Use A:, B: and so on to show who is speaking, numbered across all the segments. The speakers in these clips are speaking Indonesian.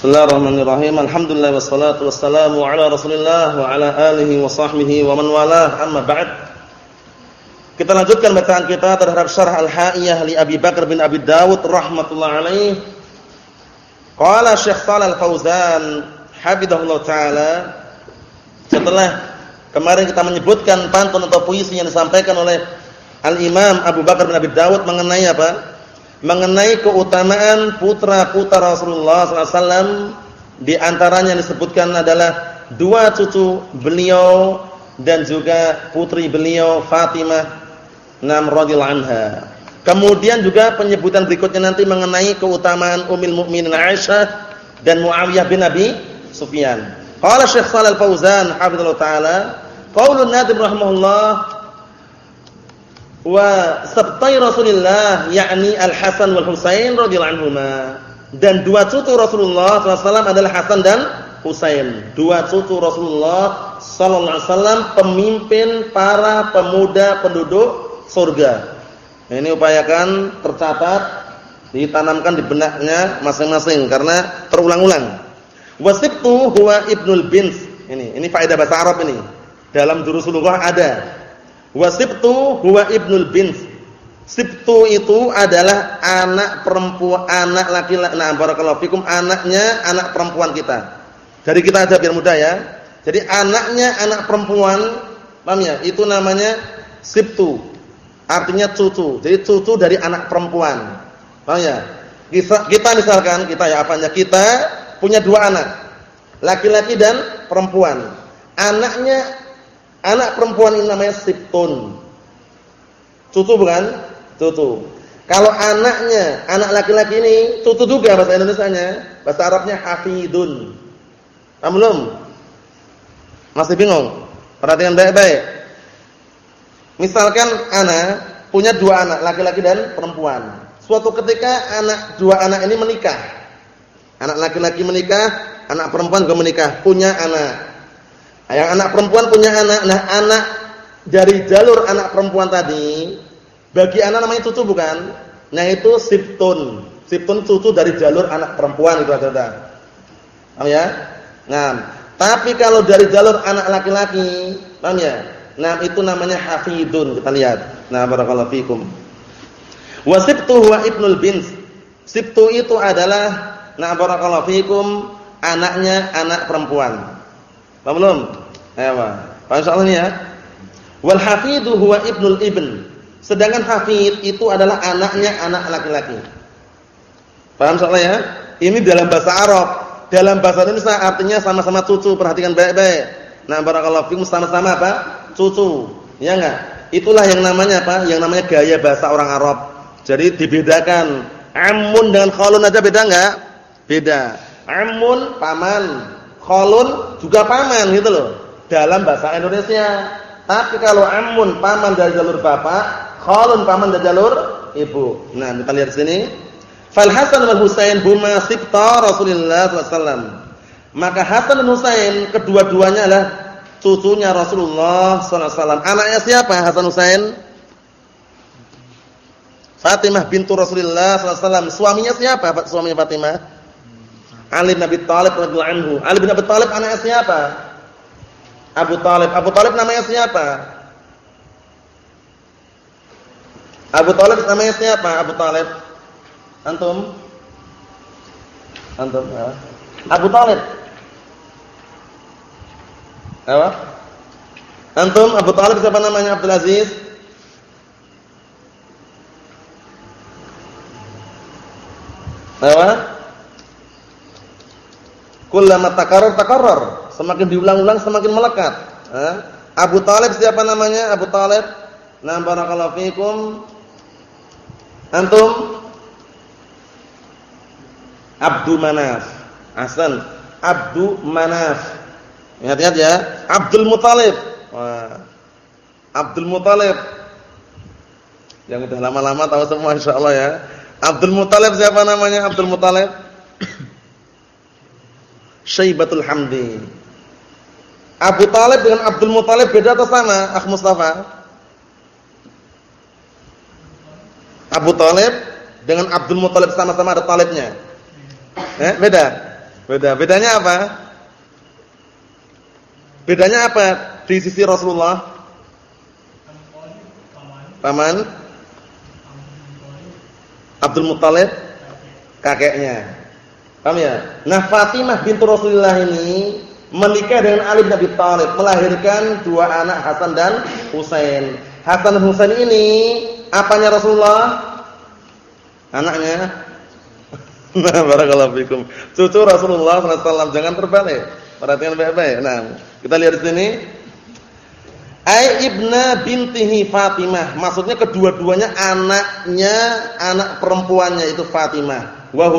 A: Bismillahirrahmanirrahim. Alhamdulillah wassalatu wassalamu ala Rasulillah wa ala alihi wa sahbihi wa man walah. Amma ba'd. Kita lanjutkan bacaan kita terhadap syarah Al-Ha'iyah li Abi Bakar bin Abi Dawud rahimatullah alaih. Qala Syekh Shalal Fauzan taala setelah kemarin kita menyebutkan pantun atau puisi yang disampaikan oleh Al-Imam Abu Bakar bin Abi Dawud mengenai apa? Mengenai keutamaan putra-putra Rasulullah SAW di antaranya disebutkan adalah dua cucu beliau dan juga putri beliau Fatimah nam radhiyallahu anha. Kemudian juga penyebutan berikutnya nanti mengenai keutamaan Ummul Mukminin Aisyah dan Muawiyah bin Abi Sufyan. Qala Syekh Shalal Fauzan hafizallahu taala, qaulun Nadim rahimahullah wa sabtai Rasulullah yakni Al Hasan wal Husain radhiyallahu anhuma. Dan dua cucu Rasulullah SAW adalah Hasan dan Husain. Dua cucu Rasulullah sallallahu alaihi wasallam pemimpin para pemuda penduduk surga. Ini upayakan tercatat ditanamkan di benaknya masing-masing karena terulang-ulang. Wasibtu huwa ibnul bins. Ini ini faedah bahasa Arab ini. Dalam jurus lughah ada Wasibtu huwa ibnul bint. Sibtu itu adalah anak perempuan, anak laki-laki. Nah, barakallahu fikum, anaknya anak perempuan kita. Dari kita aja biar mudah ya. Jadi anaknya anak perempuan, paham ya? Itu namanya sibtu. Artinya cucu. Jadi cucu dari anak perempuan. Paham ya? Kita, kita misalkan, kita ya apanya? Kita punya dua anak. Laki-laki dan perempuan. Anaknya Anak perempuan ini namanya Siptun. Cucu bukan? Cucu. Kalau anaknya, anak laki-laki ini cucu juga bahasa Indonesianya. Bahasa Arabnya hafidun. Paham belum? Masih bingung? Perhatikan baik-baik. Misalkan anak punya dua anak, laki-laki dan perempuan. Suatu ketika anak dua anak ini menikah. Anak laki-laki menikah, anak perempuan juga menikah, punya anak. Yang anak perempuan punya anak. Nah, anak dari jalur anak perempuan tadi, bagi anak namanya cucu bukan? Nah, itu siptun. Siptun cucu dari jalur anak perempuan itu ada. Paham ya? Nah, tapi kalau dari jalur anak laki-laki, paham ya? Nah, itu namanya hafidun. Kita lihat. Nah, barakallahu fikum. Wasibtu huwa ibnul bint. Sibtu itu adalah nah barakallahu fikum anaknya anak perempuan. Paham belum? Ayo, Paham soal ini ya? Wal hafidu huwa ibnul ibn. Sedangkan hafid itu adalah anaknya anak laki-laki. Paham soalnya ya? Ini dalam bahasa Arab. Dalam bahasa Indonesia artinya sama-sama cucu. Perhatikan baik-baik. Nah, barakallahu fikum sama-sama apa? Cucu. Ya enggak? Itulah yang namanya apa? Yang namanya gaya bahasa orang Arab. Jadi dibedakan. Amun dengan khalun aja beda enggak? Beda. Amun paman, Kholun juga paman gitu loh. Dalam bahasa Indonesia. Tapi kalau amun paman dari jalur bapak, kholun paman dari jalur ibu. Nah, kita lihat sini. Fal Hasan wal Husain huma sibta Rasulullah SAW. Maka Hasan dan Husain kedua-duanya adalah cucunya Rasulullah SAW. Anaknya siapa Hasan Husain? Fatimah bintu Rasulullah SAW. Suaminya siapa suaminya Fatimah? Ali bin Abi Thalib radhiyallahu anhu. Ali bin Abi Thalib anaknya siapa? Abu Talib. Abu Talib namanya siapa? Abu Talib namanya siapa? Abu Talib. Antum? Antum ya. Abu Talib. Apa? Antum Abu Talib siapa namanya? Abdul Aziz? Apa? Kullama takarrar takarrar. Semakin diulang-ulang semakin melekat. Eh? Abu Talib siapa namanya? Abu Talib. Nah, barakallahu fikum. Antum? Abdul Manaf. Hasan. Abdul Manaf. Ingat-ingat ya. Abdul Muthalib. Wah. Abdul Muthalib. Yang udah lama-lama tahu semua insyaallah ya. Abdul Muthalib siapa namanya? Abdul Muthalib. Syaibatul Hamdi. Abu Talib dengan Abdul Muthalib beda atau sama? Akh Mustafa. Abu Talib dengan Abdul Muthalib sama-sama ada talibnya. Eh, beda. Beda. Bedanya apa? Bedanya apa di sisi Rasulullah? Paman Abdul Muttalib kakeknya. Paham ya? Nah, Fatimah bintu Rasulullah ini menikah dengan Ali bin Abi Thalib, melahirkan dua anak Hasan dan Husain. Hasan dan Husain ini apanya Rasulullah? Anaknya. Nah, barakallahu fikum. Cucu Rasulullah sallallahu alaihi wasallam, jangan terbalik. Perhatikan baik-baik. Nah, kita lihat di sini. Ai ibna bintihi Fatimah. Maksudnya kedua-duanya anaknya, anak perempuannya itu Fatimah. Wa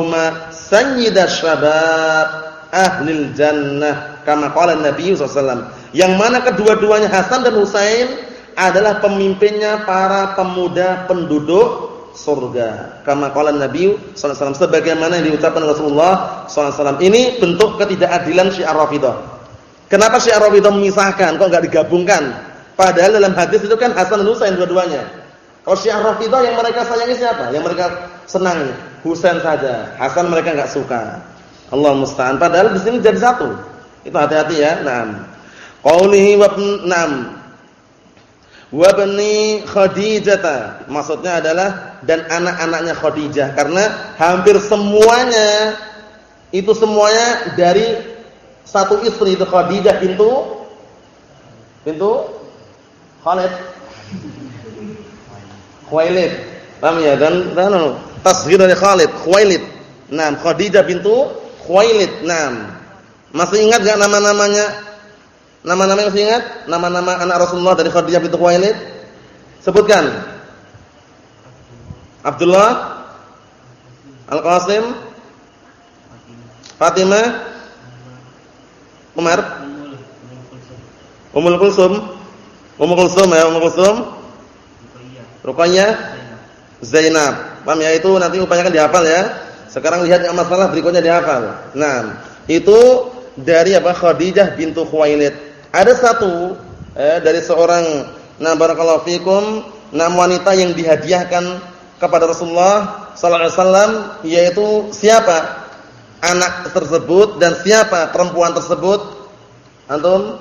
A: huma sayyidash syabab ahlil jannah kama qala Nabi sallallahu Yang mana kedua-duanya Hasan dan Husain adalah pemimpinnya para pemuda penduduk surga. Kama qala Nabi sallallahu sebagaimana yang diucapkan Rasulullah sallallahu Ini bentuk ketidakadilan Syiah Rafidhah. Kenapa Syiah Rafidhah memisahkan kok enggak digabungkan? Padahal dalam hadis itu kan Hasan dan Husain dua-duanya. Kalau Syiah Rafidhah yang mereka sayangi siapa? Yang mereka senangi Husain saja. Hasan mereka enggak suka. Allah musta'an. Padahal di sini jadi satu. Itu hati-hati ya. Naam. Qaulihi wa naam. Wa bani Khadijah. Maksudnya adalah dan anak-anaknya Khadijah karena hampir semuanya itu semuanya dari satu istri itu Khadijah pintu pintu Khalid Khuwailid. Paham ya? Dan dan tasghir dari Khalid Khuwailid. Nah Khadijah bintu Khuwailid nah masih ingat enggak nama-namanya? Nama-nama masih ingat? Nama-nama anak Rasulullah dari Khadijah bintu Khuwailid? Sebutkan. Abdullah Al-Qasim Fatimah Umar. Ummul Kulsum. Ummu Kulsum ya, Ummu Kulsum. Ruqayyah. Zainab. Paham ya itu nanti upayakan dihafal ya. Sekarang lihat yang masalah berikutnya dihafal. Nah, itu dari apa Khadijah bintu Khuwailid. Ada satu eh, dari seorang nah barakallahu fikum, nam wanita yang dihadiahkan kepada Rasulullah sallallahu alaihi wasallam yaitu siapa? Anak tersebut dan siapa perempuan tersebut? Antum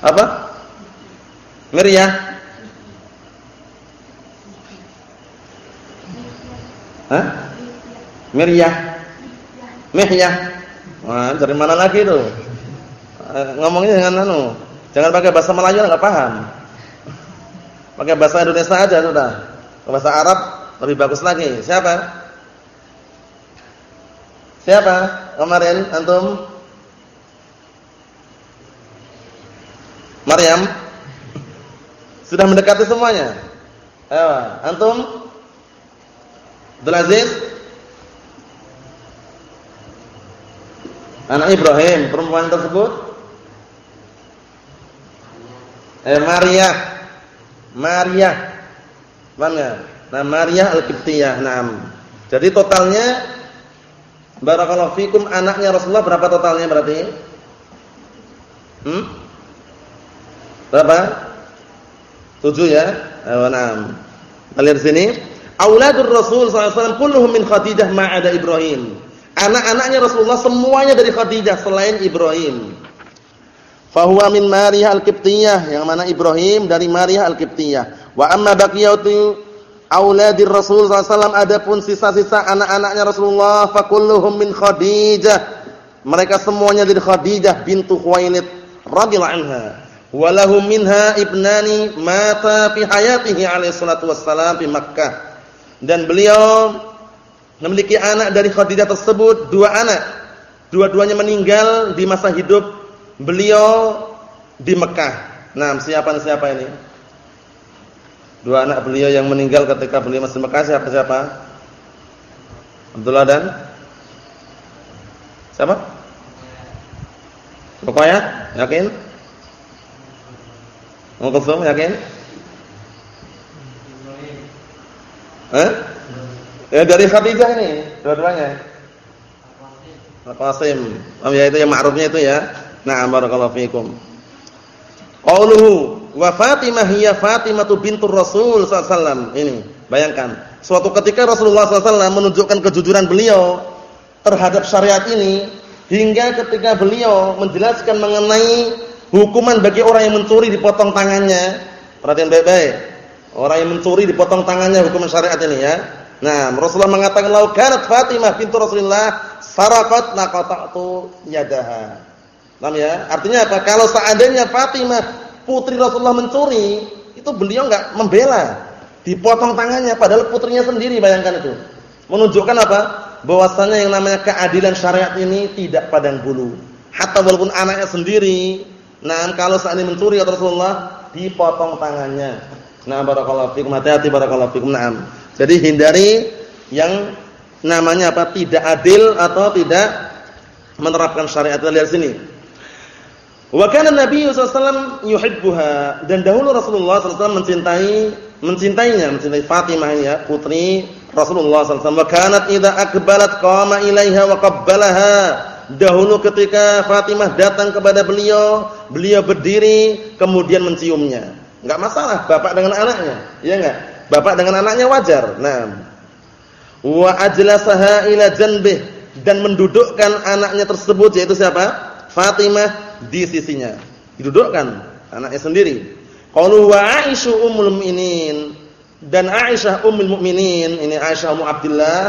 A: apa? Meriah. Hah? Meriah. Mihyah. Wah, dari mana lagi itu? Eh, ngomongnya dengan anu. Jangan pakai bahasa Melayu enggak paham. Pakai bahasa Indonesia aja sudah. Bahasa Arab lebih bagus lagi. Siapa? Siapa? Kemarin antum Maryam sudah mendekati semuanya. Ayo, antum? Abdul Aziz? Anak Ibrahim, perempuan tersebut? Eh Maria. Maria. Mana? Nah, Maria Al-Qibtiyah. Naam. Jadi totalnya barakallahu fikum anaknya Rasulullah berapa totalnya berarti? Hmm? Berapa? Tujuh ya. Ayo enam. Lihat sini. Auladur Rasul SAW kulluhum min Khadijah ma'ada Ibrahim. Anak-anaknya Rasulullah semuanya dari Khadijah selain Ibrahim. Fahuwa min Maria al-Qibtiyah, yang mana Ibrahim dari Maria al-Qibtiyah. Wa amma baqiyatu auladir Rasul SAW adapun sisa-sisa anak-anaknya Rasulullah fakulluhum min Khadijah. Mereka semuanya dari Khadijah bintu Khuwailid radhiyallahu anha. Walahu minha ibnani mata fi hayatihi alaihi salatu wassalam di Makkah. Dan beliau memiliki anak dari Khadijah tersebut, dua anak. Dua-duanya meninggal di masa hidup beliau di Mekah. Nah, siapa siapa ini? Dua anak beliau yang meninggal ketika beliau masih Mekah siapa siapa? Abdullah dan siapa? Pokoknya, yakin? Mau kosong yakin? Eh? Ya dari Khadijah ini, dua-duanya. Al-Qasim. Oh ya itu yang ma'rufnya itu ya. Na'am barakallahu fikum. Qauluhu wa Fatimah hiya Fatimah bintur Rasul sallallahu. Ini. Bayangkan, suatu ketika Rasulullah SAW menunjukkan kejujuran beliau terhadap syariat ini, hingga ketika beliau menjelaskan mengenai hukuman bagi orang yang mencuri dipotong tangannya. Perhatian baik-baik. Orang yang mencuri dipotong tangannya hukuman syariat ini ya. Nah, Rasulullah mengatakan lau kanat Fatimah pintu Rasulullah saraqat laqata'tu yadaha. Paham ya? Artinya apa? Kalau seandainya Fatimah putri Rasulullah mencuri, itu beliau enggak membela dipotong tangannya padahal putrinya sendiri bayangkan itu. Menunjukkan apa? Bahwasanya yang namanya keadilan syariat ini tidak padang bulu. Hatta walaupun anaknya sendiri, nah kalau saat ini mencuri atau Rasulullah dipotong tangannya. Nah, barakallahu fikum, hati-hati barakallahu fikum. Naam. Jadi hindari yang namanya apa? tidak adil atau tidak menerapkan syariat. Lihat sini. Wa kana Nabi sallallahu alaihi wasallam yuhibbuha dan dahulu Rasulullah sallallahu alaihi wasallam mencintai mencintainya, mencintai Fatimah ya, putri Rasulullah SAW. Kanat idza akbalat qama ilaiha wa qabbalaha. Dahulu ketika Fatimah datang kepada beliau, beliau berdiri kemudian menciumnya. Enggak masalah bapak dengan anaknya, ya enggak? Bapak dengan anaknya wajar. Nah. Wa ajlasaha ila janbih dan mendudukkan anaknya tersebut yaitu siapa? Fatimah di sisinya. Didudukkan anaknya sendiri. Qalu wa Aisyah ummul mukminin dan Aisyah ummul mukminin, ini Aisyah Ummu Abdullah.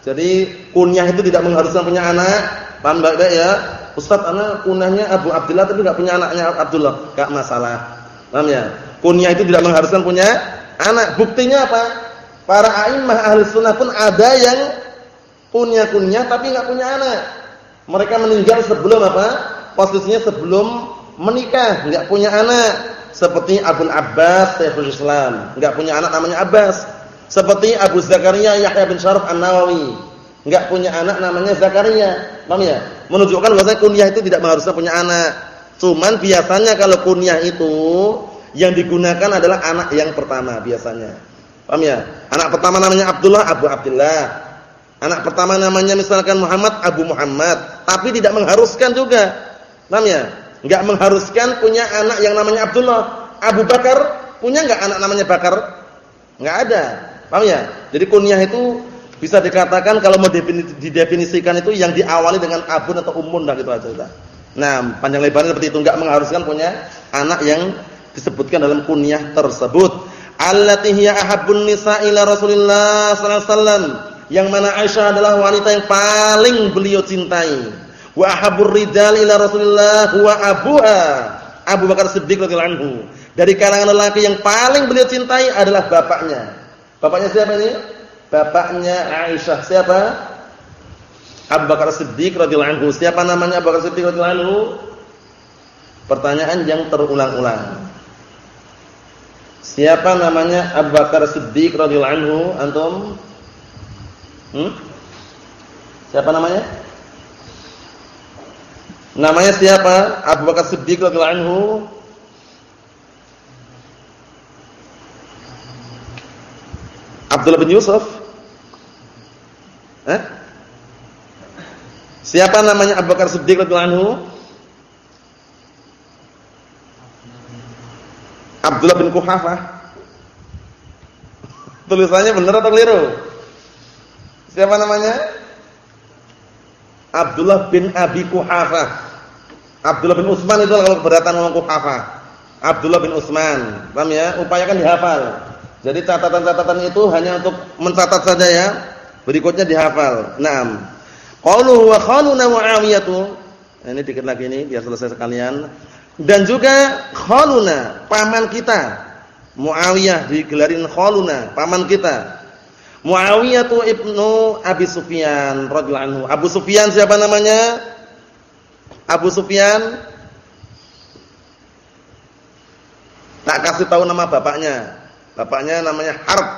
A: Jadi kunyah itu tidak mengharuskan punya anak. Paham baik ya? Ustaz anak kunyahnya Abu Abdullah tapi enggak punya anaknya Abdullah, enggak masalah. Paham ya? Kunyah itu tidak mengharuskan punya anak. Buktinya apa? Para a'immah ahli sunnah pun ada yang punya kunyah tapi enggak punya anak. Mereka meninggal sebelum apa? Posisinya sebelum menikah, enggak punya anak seperti Abu Abbas Syekhul Islam, enggak punya anak namanya Abbas. Seperti Abu Zakaria Yahya bin Syaraf An-Nawawi, enggak punya anak namanya Zakaria. Paham ya? Menunjukkan bahwa kunyah itu tidak harusnya punya anak. Cuman biasanya kalau kunyah itu yang digunakan adalah anak yang pertama biasanya. Paham ya? Anak pertama namanya Abdullah, Abu Abdullah. Anak pertama namanya misalkan Muhammad, Abu Muhammad, tapi tidak mengharuskan juga. Paham ya? Enggak mengharuskan punya anak yang namanya Abdullah. Abu Bakar punya enggak anak namanya Bakar? Enggak ada. Paham ya? Jadi kunyah itu bisa dikatakan kalau mau didefinisikan itu yang diawali dengan abun atau umun dah gitu aja Nah, panjang lebarnya seperti itu enggak mengharuskan punya anak yang disebutkan dalam kunyah tersebut. Allati hiya ahabbun nisa ila Rasulillah sallallahu alaihi wasallam. Yang mana Aisyah adalah wanita yang paling beliau cintai wa ahabur rijal ila Rasulillah wa abuha Abu Bakar Siddiq radhiyallahu anhu. Dari kalangan lelaki yang paling beliau cintai adalah bapaknya. Bapaknya siapa ini? Bapaknya Aisyah. Siapa? Abu Bakar Siddiq radhiyallahu anhu. Siapa namanya Abu Bakar Siddiq radhiyallahu anhu? Pertanyaan yang terulang-ulang. Siapa namanya Abu Bakar Siddiq radhiyallahu anhu? Antum? Hmm? Siapa namanya? Namanya siapa? Abu Bakar Siddiq radhiyallahu anhu. Abdullah bin Yusuf. Siapa namanya Abu Bakar Siddiq radhiyallahu anhu? Abdullah bin Kuhafah. Tulisannya benar atau keliru? Siapa namanya? Abdullah bin Abi Kuhafah. Abdullah bin Utsman itu kalau keberatan ngomong Kuhafah. Abdullah bin Utsman. Paham ya? Upayakan dihafal. Jadi catatan-catatan itu hanya untuk mencatat saja ya. Berikutnya dihafal. Naam. Qauluhu wa khaluna Muawiyah Ini dikit lagi ini biar selesai sekalian. Dan juga khaluna, paman kita. Muawiyah digelarin khaluna, paman kita. Muawiyah ibnu Abi Sufyan radhiyallahu anhu. Abu Sufyan siapa namanya? Abu Sufyan Tak kasih tahu nama bapaknya. Bapaknya namanya Harb.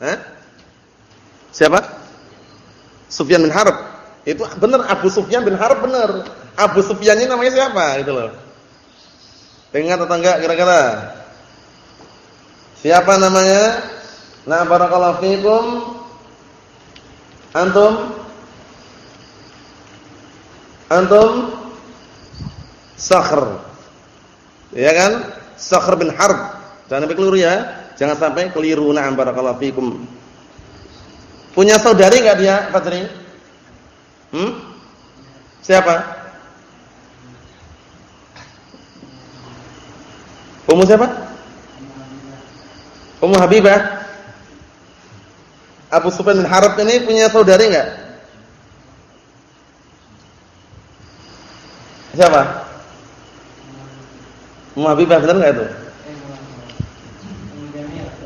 A: Hah? Siapa? Sufyan bin Harb. Itu benar Abu Sufyan bin Harb benar. Abu Sufyan ini namanya siapa gitu loh. Ingat atau enggak kira-kira? Siapa namanya? Nah, barakallahu fikum. Antum? Antum? Sakhr. Ya kan? Sakhr bin Harb. Jangan sampai keliru ya. Jangan sampai keliru. Na'am barakallahu fikum. Punya saudari enggak dia, Fajri? Hmm? Siapa? Ummu siapa? Ummu Habibah. Abu Sufyan bin Harb ini punya saudari enggak? Siapa? Ummu Habibah benar enggak itu?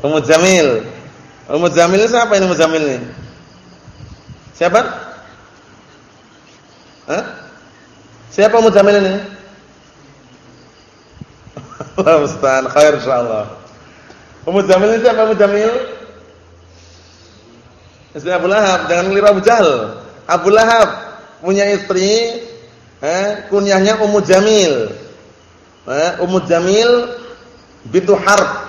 A: Ummu Jamil. Jamil ini siapa ini Ummu Jamil ini? Siapa? Hah? Siapa Jamil ini? Allah musta'an khair insyaallah. Ummu Jamil ini siapa Ummu Jamil? Istri Abu Lahab, jangan ngeliru Abu Jahal. Abu Lahab punya istri eh kunyahnya Ummu Jamil. Eh, Ummu Jamil bintu Harb.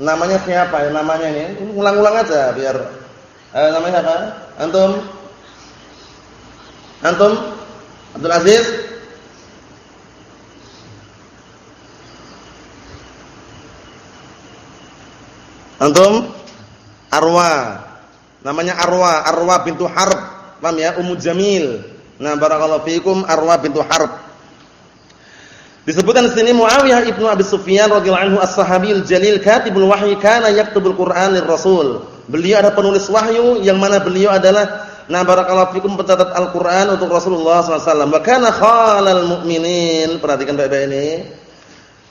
A: Namanya siapa ya namanya ini? Ulang-ulang aja biar eh, namanya apa? Antum? Antum? Abdul Aziz? Antum? Arwa. Namanya Arwa, Arwa bintu Harb. Paham ya? Ummu Jamil. Nah, barakallahu fiikum Arwa bintu Harb. Disebutkan di sini Muawiyah ibnu Abi Sufyan radhiyallahu anhu as-sahabiyul jalil katibul wahyi kana yaktubul Qur'an lirrasul. Beliau ada penulis wahyu yang mana beliau adalah na barakallahu fikum pencatat Al-Qur'an untuk Rasulullah SAW. Wa kana khalal mu'minin. Perhatikan baik-baik ini.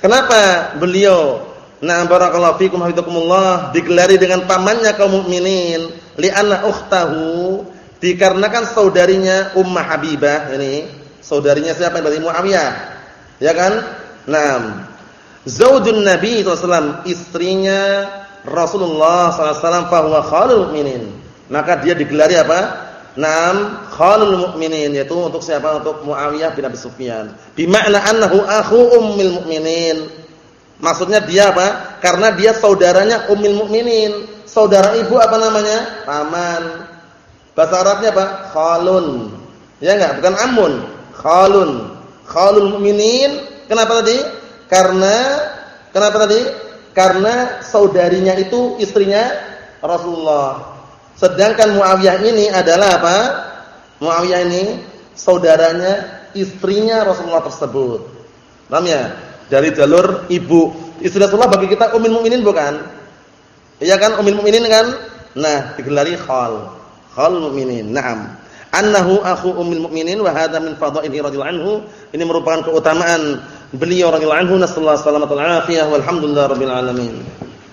A: Kenapa beliau na barakallahu fikum hafizakumullah digelari dengan pamannya kaum mukminin? Li'anna ukhtahu dikarenakan saudarinya Ummah Habibah ini. Saudarinya siapa? Berarti Muawiyah Ya kan? Naam. Zaujun Nabi SAW, istrinya Rasulullah SAW, fahuwa khalul mu'minin. Maka dia digelari apa? Naam, khalul mu'minin. Yaitu untuk siapa? Untuk Muawiyah bin Abi Sufyan. Bima'na annahu akhu ummil mu'minin. Maksudnya dia apa? Karena dia saudaranya ummil mu'minin. Saudara ibu apa namanya? Paman. Bahasa Arabnya apa? Khalun. Ya enggak? Bukan amun. Khalun khalul mu'minin. Kenapa tadi? Karena kenapa tadi? Karena saudarinya itu istrinya Rasulullah. Sedangkan Muawiyah ini adalah apa? Muawiyah ini saudaranya istrinya Rasulullah tersebut. Paham ya? Dari jalur ibu. Istri Rasulullah bagi kita ummul mukminin bukan? Iya kan ummul mukminin kan? Nah, digelari khal. Khal mukminin. Naam annahu akhu ummul mukminin wa hadha min fadhailihi radhiyallahu anhu. Ini merupakan keutamaan beliau radhiyallahu anhu. Nasallahu alaihi wasallam walhamdulillah rabbil alamin